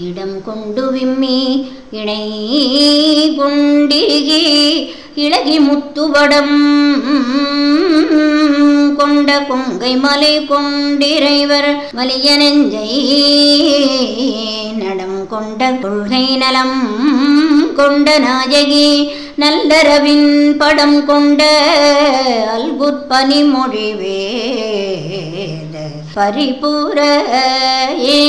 இடம் கொண்டு விம்மி இணை கொண்டிருகி இளகி முத்துவடம் கொண்ட கொங்கை மலை கொண்டிறைவர் வலிய நெஞ்சை நடம் கொண்ட கொள்கை நலம் கொண்ட நாயகி நல்லரவின் படம் கொண்ட அல்குற்பனி மொழிவேத பரிபுர ஏ